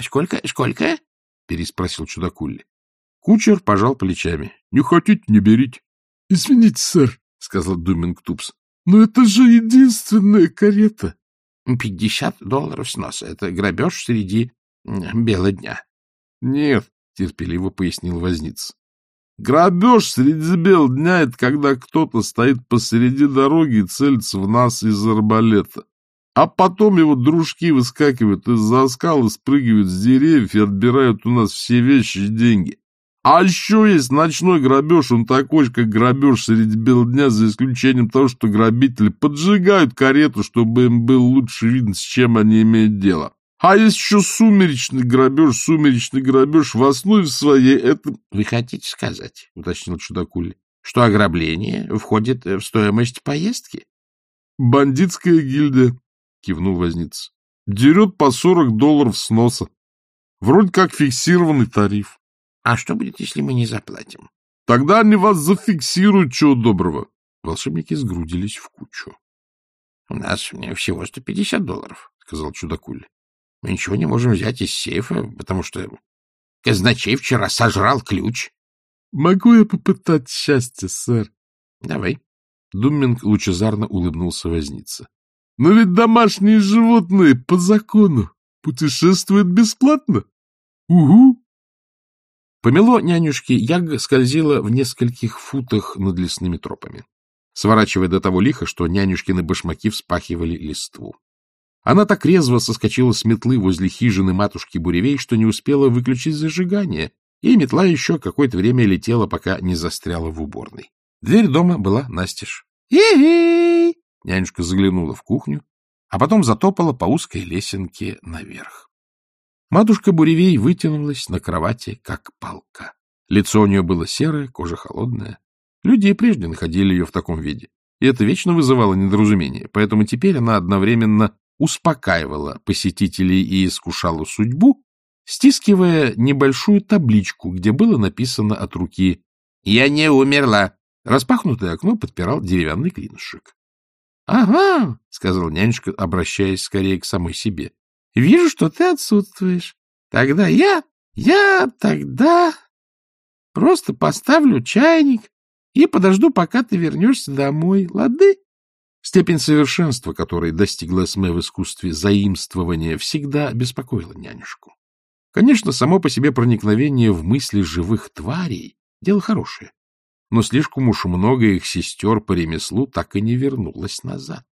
— Сколько, сколько? — переспросил чудакулли. Кучер пожал плечами. — Не хотите, не берите. — Извините, сэр, — сказал Думинг Тупс, — но это же единственная карета. — Пятьдесят долларов сноса. Это грабеж среди бела дня. — Нет, — терпеливо пояснил возниц. Грабеж среди бел дня — это когда кто-то стоит посреди дороги и целится в нас из арбалета. А потом его дружки выскакивают из-за скал и спрыгивают с деревьев и отбирают у нас все вещи и деньги. А еще есть ночной грабеж, он такой же, как грабеж среди бел дня, за исключением того, что грабители поджигают карету, чтобы им был лучше видно, с чем они имеют дело. А есть еще сумеречный грабеж, сумеречный грабеж в основе своей это... — Вы хотите сказать, — уточнил чудакули, — что ограбление входит в стоимость поездки? — Бандитская гильдия, — кивнул возница. — Дерет по сорок долларов с носа. Вроде как фиксированный тариф. — А что будет, если мы не заплатим? — Тогда они вас зафиксируют, чего доброго. Волшебники сгрудились в кучу. — У нас всего сто пятьдесят долларов, — сказал чудакули. — Мы ничего не можем взять из сейфа, потому что казначей вчера сожрал ключ. — Могу я попытать счастье, сэр? — Давай. Думминг лучезарно улыбнулся возница. — Но ведь домашние животные по закону путешествуют бесплатно. — Угу. Помело нянюшки Яг скользила в нескольких футах над лесными тропами, сворачивая до того лихо, что нянюшкины башмаки вспахивали листву. Она так резво соскочила с метлы возле хижины матушки Буревей, что не успела выключить зажигание, и метла еще какое-то время летела, пока не застряла в уборной. Дверь дома была настежь. «Е-ей!» Нянюшка заглянула в кухню, а потом затопала по узкой лесенке наверх. Матушка Буревей вытянулась на кровати, как палка. Лицо у нее было серое, кожа холодная. Люди и прежде находили ее в таком виде, и это вечно вызывало недоразумение, поэтому теперь она одновременно успокаивала посетителей и искушала судьбу, стискивая небольшую табличку, где было написано от руки «Я не умерла». Распахнутое окно подпирал деревянный клинышек. — Ага, — сказал нянюшка, обращаясь скорее к самой себе. — Вижу, что ты отсутствуешь. Тогда я, я тогда просто поставлю чайник и подожду, пока ты вернешься домой, лады? Степень совершенства, которой достигла СМЭ в искусстве заимствования, всегда беспокоила нянюшку. Конечно, само по себе проникновение в мысли живых тварей — дело хорошее, но слишком уж много их сестер по ремеслу так и не вернулось назад.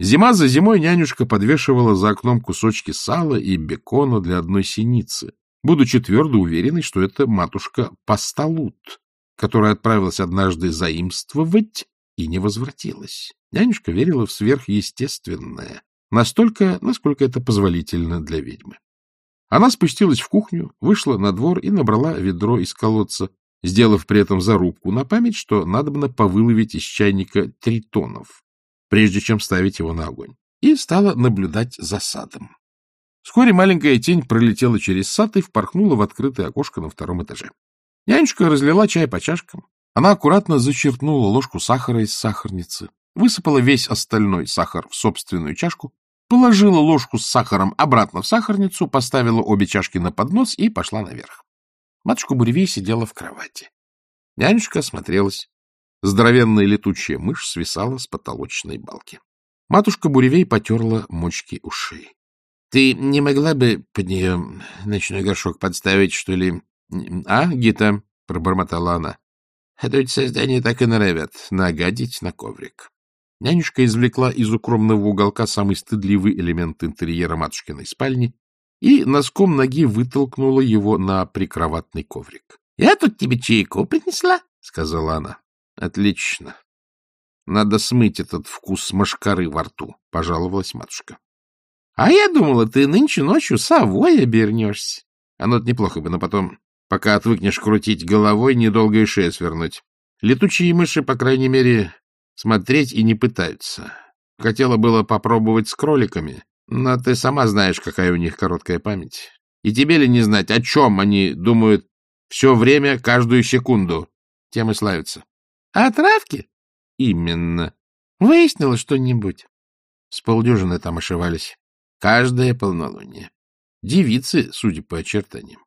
Зима за зимой нянюшка подвешивала за окном кусочки сала и бекона для одной синицы, будучи твердо уверенной, что это матушка Пасталут, которая отправилась однажды заимствовать и не возвратилась. Нянюшка верила в сверхъестественное, настолько, насколько это позволительно для ведьмы. Она спустилась в кухню, вышла на двор и набрала ведро из колодца, сделав при этом зарубку на память, что надобно повыловить из чайника тритонов, прежде чем ставить его на огонь, и стала наблюдать за садом. Вскоре маленькая тень пролетела через сад и впорхнула в открытое окошко на втором этаже. Нянюшка разлила чай по чашкам. Она аккуратно зачерпнула ложку сахара из сахарницы, высыпала весь остальной сахар в собственную чашку, положила ложку с сахаром обратно в сахарницу, поставила обе чашки на поднос и пошла наверх. Матушка Буревей сидела в кровати. Нянюшка осмотрелась. Здоровенная летучая мышь свисала с потолочной балки. Матушка Буревей потерла мочки ушей. — Ты не могла бы под нее ночной горшок подставить, что ли? — А, Гита? — пробормотала она. — А то эти создания так и норовят нагадить на коврик. Нянюшка извлекла из укромного уголка самый стыдливый элемент интерьера матушкиной спальни и носком ноги вытолкнула его на прикроватный коврик. — Я тут тебе чайку принесла, — сказала она. — Отлично. Надо смыть этот вкус машкары во рту, — пожаловалась матушка. — А я думала, ты нынче ночью совой обернешься. Оно-то неплохо бы, но потом, пока отвыкнешь крутить головой, недолго и шею свернуть. Летучие мыши, по крайней мере, смотреть и не пытаются. Хотела было попробовать с кроликами, но ты сама знаешь, какая у них короткая память. И тебе ли не знать, о чем они думают все время, каждую секунду? Тем и славятся. — А травки? — Именно. — Выяснила что-нибудь? С полдюжины там ошивались. Каждое полнолуние. девицы, судя по очертаниям.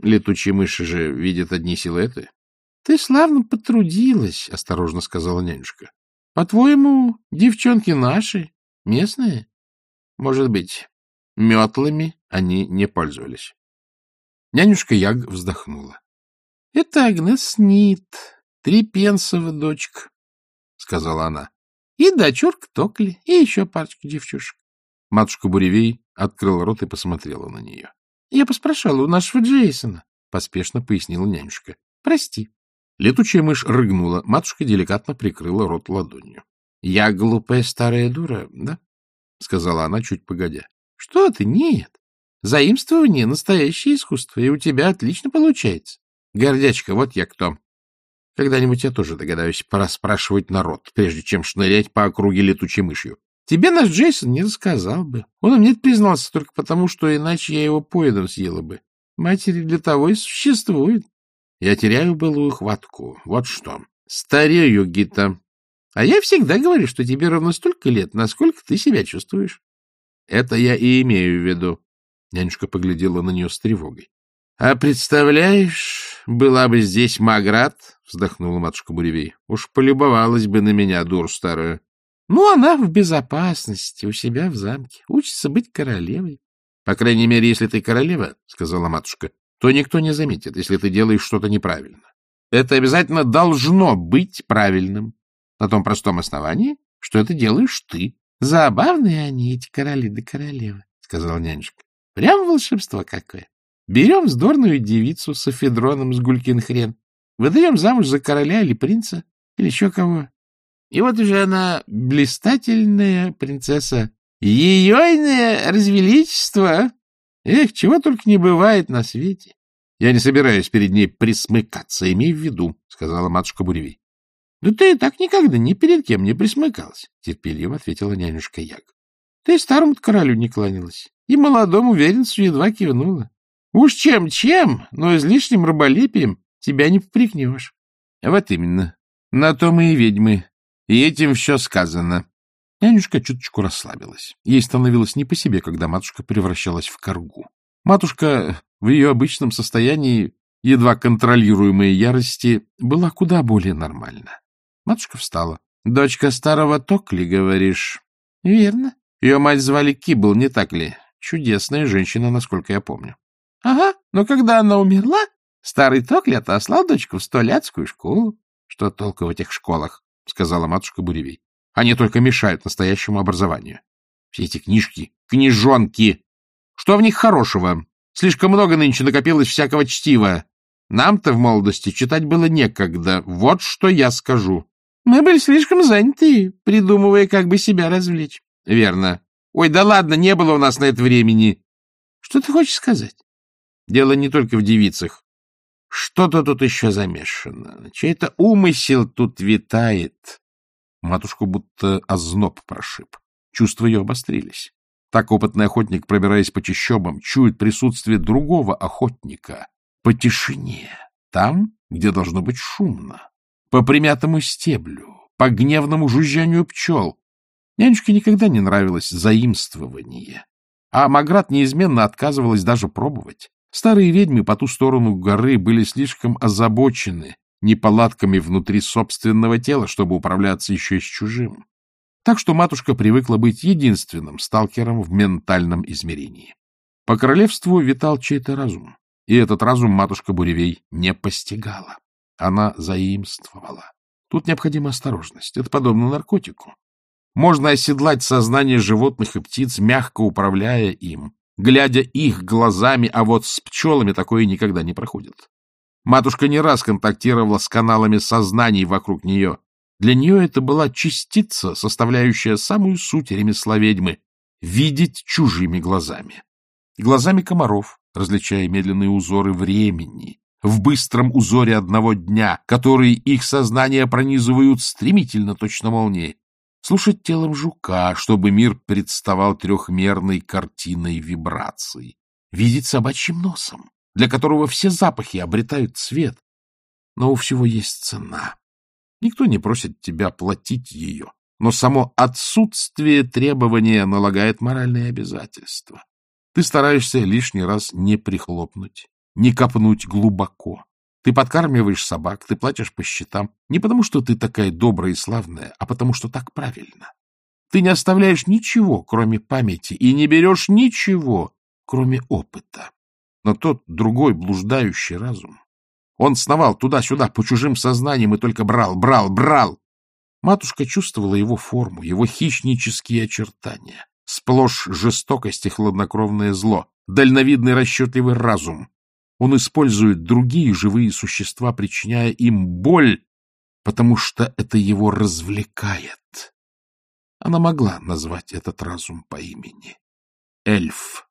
Летучие мыши же видят одни силуэты. — Ты славно потрудилась, — осторожно сказала нянюшка. — По-твоему, девчонки наши, местные? Может быть, метлами они не пользовались. Нянюшка Яг вздохнула. — Это Агнес Нит, Трипенсова дочка, — сказала она. — И дочурка Токли, и еще парочка девчушек. Матушка Буревей открыла рот и посмотрела на нее. — Я поспрашивала у нашего Джейсона, — поспешно пояснила нянюшка. — Прости. Летучая мышь рыгнула, матушка деликатно прикрыла рот ладонью. — Я глупая старая дура, да? — сказала она чуть погодя. — Что ты? Нет. Заимствование — настоящее искусство, и у тебя отлично получается. Гордячка, вот я кто. Когда-нибудь я тоже догадаюсь пораспрашивать народ, прежде чем шнырять по округе летучей мышью. Тебе наш Джейсон не рассказал бы. Он мне признался только потому, что иначе я его поедом съела бы. Матери для того и существует. Я теряю былую хватку. Вот что. Старею, Гита. А я всегда говорю, что тебе ровно столько лет, насколько ты себя чувствуешь. Это я и имею в виду. Нянюшка поглядела на нее с тревогой. — А представляешь, была бы здесь Маград, — вздохнула матушка Буревей, — уж полюбовалась бы на меня, дур старую. Ну, она в безопасности, у себя в замке, учится быть королевой. — По крайней мере, если ты королева, — сказала матушка, — то никто не заметит, если ты делаешь что-то неправильно. Это обязательно должно быть правильным, на том простом основании, что это делаешь ты. — Забавные они, эти короли да королевы, — сказала нянюшка. — Прям волшебство какое. Берем вздорную девицу с эфедроном с гулькин хрен, выдаем замуж за короля или принца, или еще кого, и вот уже она блистательная принцесса. Ейойное развеличество! Эх, чего только не бывает на свете. Я не собираюсь перед ней присмыкаться, имей в виду, — сказала матушка Буревей. — Да ты так никогда ни перед кем не присмыкалась, — терпеливо ответила нянюшка Яг. — Ты старому королю не кланялась, и молодому веренцу едва кивнула. Уж чем-чем, но излишним раболепием тебя не попрекнешь. — Вот именно. На то мы и ведьмы, и этим все сказано. Нянюшка чуточку расслабилась. Ей становилось не по себе, когда матушка превращалась в коргу. Матушка в ее обычном состоянии, едва контролируемой ярости, была куда более нормальна. Матушка встала. — Дочка старого Токли, говоришь? — Верно. Ее мать звали Кибл, не так ли? Чудесная женщина, насколько я помню. — Ага, но когда она умерла, старый Токли отослал дочку в столярскую школу. Что толку в этих школах? — сказала матушка Буревей. — Они только мешают настоящему образованию. Все эти книжки, книжонки. Что в них хорошего? Слишком много нынче накопилось всякого чтива. Нам-то в молодости читать было некогда. Вот что я скажу. Мы были слишком заняты, придумывая, как бы себя развлечь. Верно. Ой, да ладно, не было у нас на это времени. Что ты хочешь сказать? Дело не только в девицах. Что-то тут еще замешано. Чей-то умысел тут витает. Матушку будто озноб прошиб. Чувства ее обострились. Так опытный охотник, пробираясь по чащобам, чует присутствие другого охотника. По тишине, там, где должно быть шумно. По примятому стеблю, по гневному жужжанию пчел. Нянюшке никогда не нравилось заимствование. А Маград неизменно отказывалась даже пробовать. Старые ведьмы по ту сторону горы были слишком озабочены неполадками внутри собственного тела, чтобы управляться еще и с чужим. Так что матушка привыкла быть единственным сталкером в ментальном измерении. По королевству витал чей-то разум, и этот разум матушка Буревей не постигала. Она заимствовала. Тут необходима осторожность. Это подобно наркотику. Можно оседлать сознание животных и птиц, мягко управляя им, глядя их глазами, а вот с пчелами такое никогда не проходит. Матушка не раз контактировала с каналами сознаний вокруг нее. Для нее это была частица, составляющая самую суть ремесла ведьмы — видеть чужими глазами. Глазами комаров, различая медленные узоры времени, в быстром узоре одного дня, которые их сознание пронизывают стремительно, точно молнии слушать телом жука, чтобы мир представал трехмерной картиной вибраций, видеть собачьим носом, для которого все запахи обретают цвет. Но у всего есть цена. Никто не просит тебя платить ее, но само отсутствие требования налагает моральные обязательства. Ты стараешься лишний раз не прихлопнуть, не копнуть глубоко. Ты подкармливаешь собак, ты платишь по счетам. Не потому, что ты такая добрая и славная, а потому, что так правильно. Ты не оставляешь ничего, кроме памяти, и не берешь ничего, кроме опыта. Но тот другой блуждающий разум, он сновал туда-сюда по чужим сознаниям и только брал, брал, брал. Матушка чувствовала его форму, его хищнические очертания, сплошь жестокость и хладнокровное зло, дальновидный расчетливый разум. Он использует другие живые существа, причиняя им боль, потому что это его развлекает. Она могла назвать этот разум по имени. Эльф.